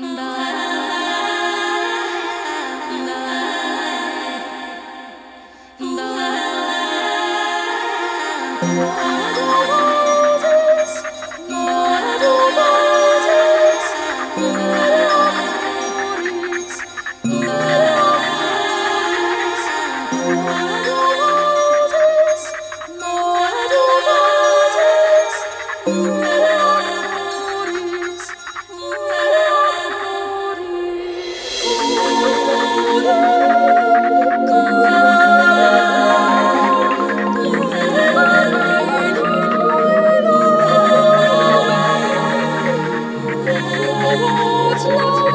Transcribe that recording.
Wow. 그.